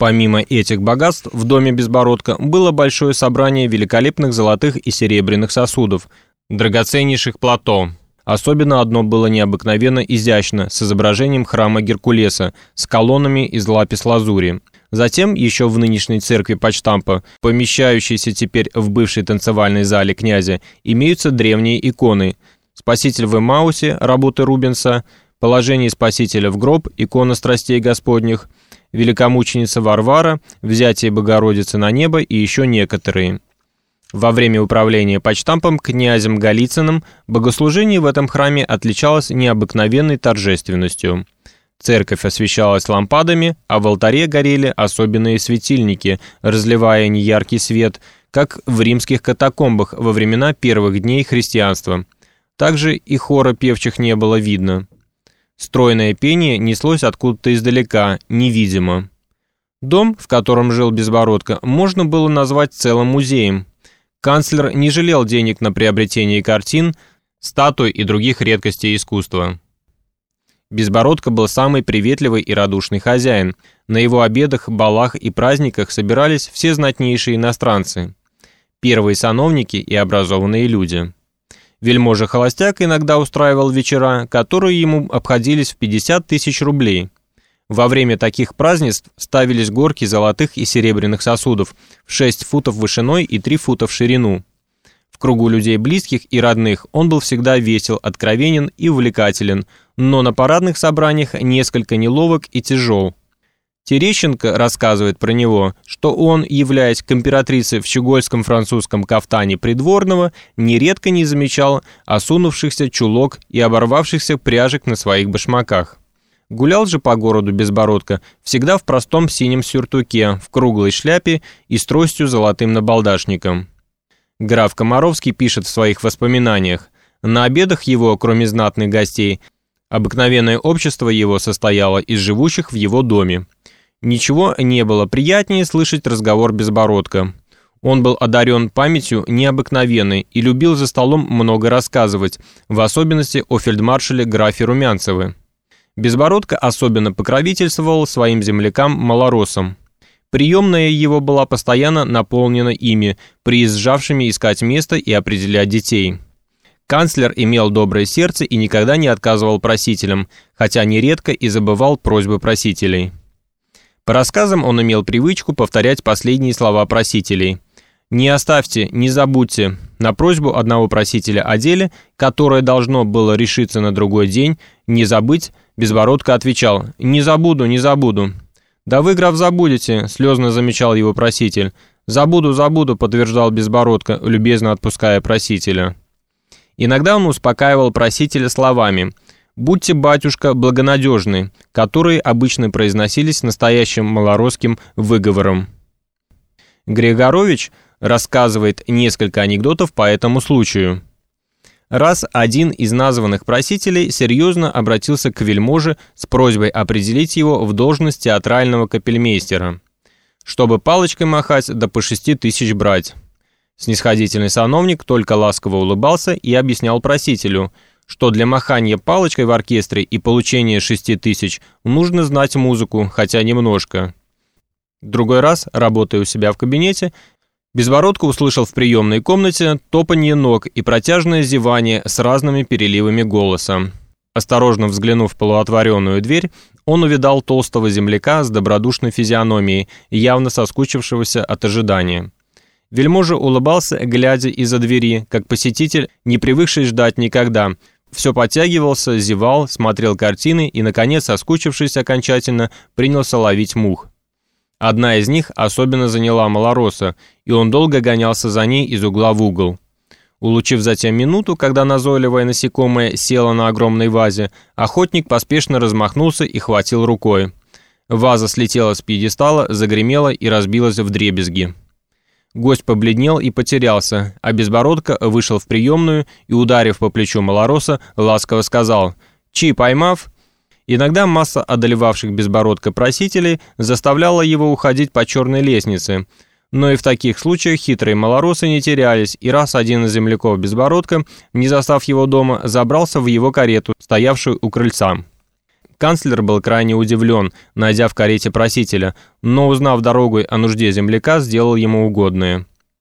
Помимо этих богатств, в доме Безбородка было большое собрание великолепных золотых и серебряных сосудов, драгоценнейших плато. Особенно одно было необыкновенно изящно, с изображением храма Геркулеса, с колоннами из лапис-лазури. Затем, еще в нынешней церкви Почтампа, помещающейся теперь в бывшей танцевальной зале князя, имеются древние иконы. Спаситель в Эмаусе, работы Рубенса, Положение Спасителя в гроб, икона страстей Господних – великомученица Варвара, взятие Богородицы на небо и еще некоторые. Во время управления почтампом князем Голицыным богослужение в этом храме отличалось необыкновенной торжественностью. Церковь освещалась лампадами, а в алтаре горели особенные светильники, разливая неяркий свет, как в римских катакомбах во времена первых дней христианства. Также и хора певчих не было видно. Стройное пение неслось откуда-то издалека, невидимо. Дом, в котором жил Безбородко, можно было назвать целым музеем. Канцлер не жалел денег на приобретение картин, статуй и других редкостей искусства. Безбородко был самый приветливый и радушный хозяин. На его обедах, балах и праздниках собирались все знатнейшие иностранцы. Первые сановники и образованные люди. Вельможа-холостяк иногда устраивал вечера, которые ему обходились в 50 тысяч рублей. Во время таких празднеств ставились горки золотых и серебряных сосудов в 6 футов вышиной и 3 фута в ширину. В кругу людей близких и родных он был всегда весел, откровенен и увлекателен, но на парадных собраниях несколько неловок и тяжел. Терещенко рассказывает про него, что он, являясь к императрице в щегольском французском кафтане придворного, нередко не замечал осунувшихся чулок и оборвавшихся пряжек на своих башмаках. Гулял же по городу Безбородко всегда в простом синем сюртуке, в круглой шляпе и с тростью золотым набалдашником. Граф Комаровский пишет в своих воспоминаниях, на обедах его, кроме знатных гостей, обыкновенное общество его состояло из живущих в его доме. Ничего не было приятнее слышать разговор Безбородка. Он был одарен памятью необыкновенной и любил за столом много рассказывать, в особенности о фельдмаршале графе Румянцеве. Безбородко особенно покровительствовал своим землякам-малоросам. Приемная его была постоянно наполнена ими, приезжавшими искать место и определять детей. Канцлер имел доброе сердце и никогда не отказывал просителям, хотя нередко и забывал просьбы просителей. По рассказам он имел привычку повторять последние слова просителей. «Не оставьте, не забудьте». На просьбу одного просителя о деле, которое должно было решиться на другой день, не забыть, Безбородко отвечал «Не забуду, не забуду». «Да вы, граф, забудете», — слезно замечал его проситель. «Забуду, забуду», — подтверждал Безбородко, любезно отпуская просителя. Иногда он успокаивал просителя словами — «Будьте, батюшка, благонадежны», которые обычно произносились настоящим малоросским выговором. Григорович рассказывает несколько анекдотов по этому случаю. Раз один из названных просителей серьезно обратился к вельможе с просьбой определить его в должность театрального капельмейстера, чтобы палочкой махать да по шести тысяч брать. Снисходительный сановник только ласково улыбался и объяснял просителю – что для махания палочкой в оркестре и получения шести тысяч нужно знать музыку, хотя немножко. Другой раз, работая у себя в кабинете, Безбородко услышал в приемной комнате топанье ног и протяжное зевание с разными переливами голоса. Осторожно взглянув в полуотворенную дверь, он увидал толстого земляка с добродушной физиономией, явно соскучившегося от ожидания. Вельможа улыбался, глядя из-за двери, как посетитель, не привыкший ждать никогда, все подтягивался, зевал, смотрел картины и, наконец, соскучившись окончательно, принялся ловить мух. Одна из них особенно заняла Малороса, и он долго гонялся за ней из угла в угол. Улучив затем минуту, когда назойливое насекомое село на огромной вазе, охотник поспешно размахнулся и хватил рукой. Ваза слетела с пьедестала, загремела и разбилась в дребезги. Гость побледнел и потерялся, а Безбородко вышел в приемную и, ударив по плечу Малороса, ласково сказал «Чи поймав?» Иногда масса одолевавших Безбородко просителей заставляла его уходить по черной лестнице, но и в таких случаях хитрые малоросы не терялись, и раз один из земляков Безбородко, не застав его дома, забрался в его карету, стоявшую у крыльца. Канцлер был крайне удивлен, найдя в карете просителя, но, узнав дорогой о нужде земляка, сделал ему угодное.